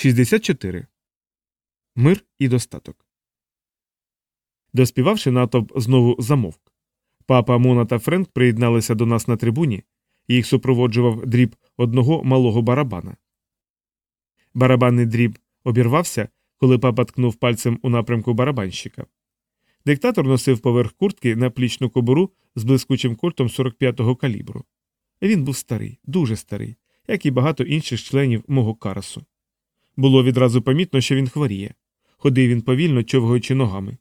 64. Мир і достаток. Доспівавши натовп знову замовк. Папа Мона та Френк приєдналися до нас на трибуні, їх супроводжував дріб одного малого барабана. Барабанний дріб обірвався, коли папа ткнув пальцем у напрямку барабанщика. Диктатор носив поверх куртки наплічну кобуру з блискучим кольтом 45-го калібру. Він був старий, дуже старий, як і багато інших членів мого карасу. Було відразу помітно, що він хворіє. Ходив він повільно, човгаючи ногами.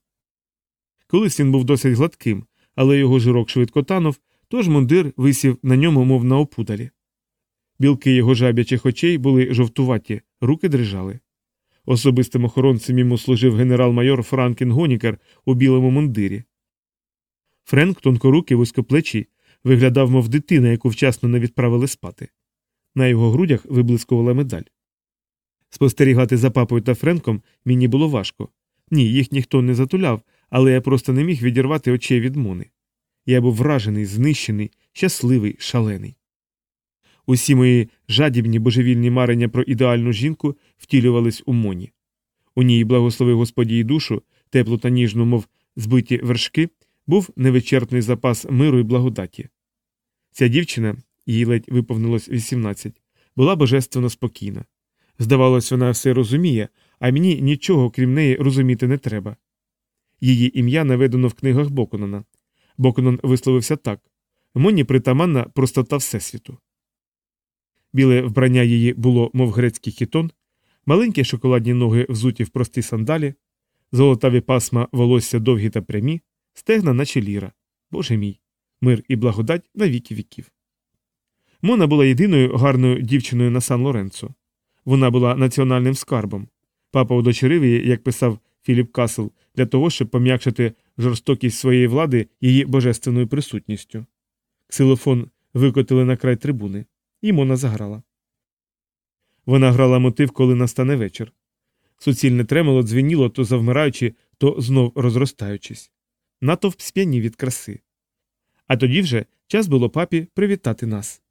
Колись він був досить гладким, але його жирок швидко танув, тож мундир висів на ньому, мов на опудалі. Білки його жаб'ячих очей були жовтуваті, руки дрижали. Особистим охоронцем йому служив генерал-майор Франкен Гонікер у білому мундирі. Френк, тонкорукий вузькоплечий, виглядав, мов дитина, яку вчасно не відправили спати. На його грудях виблискувала медаль. Спостерігати за папою та Френком мені було важко. Ні, їх ніхто не затуляв, але я просто не міг відірвати очей від Мони. Я був вражений, знищений, щасливий, шалений. Усі мої жадібні божевільні марення про ідеальну жінку втілювались у Моні. У ній благослови Господі й душу, теплу та ніжну, мов збиті вершки, був невичерпний запас миру і благодаті. Ця дівчина, їй ледь виповнилось 18, була божественно спокійна. Здавалось, вона все розуміє, а мені нічого крім неї розуміти не треба. Її ім'я наведено в книгах Боконона. Боконон висловився так Моні притаманна простота Всесвіту. Біле вбрання її було, мов грецький хітон, маленькі шоколадні ноги взуті в прості сандалі, золотаві пасма волосся довгі та прямі, стегна, наче ліра. Боже мій, мир і благодать на віки віків. Мона була єдиною гарною дівчиною на Сан Лоренцо. Вона була національним скарбом. Папа удочерив її, як писав Філіп Касл, для того, щоб пом'якшити жорстокість своєї влади її божественною присутністю. Ксилофон викотили на край трибуни, і Мона заграла. Вона грала мотив, коли настане вечір. Суцільне тремоло дзвеніло, то завмираючи, то знов розростаючись. Натовп сп'янів від краси. А тоді вже час було папі привітати нас.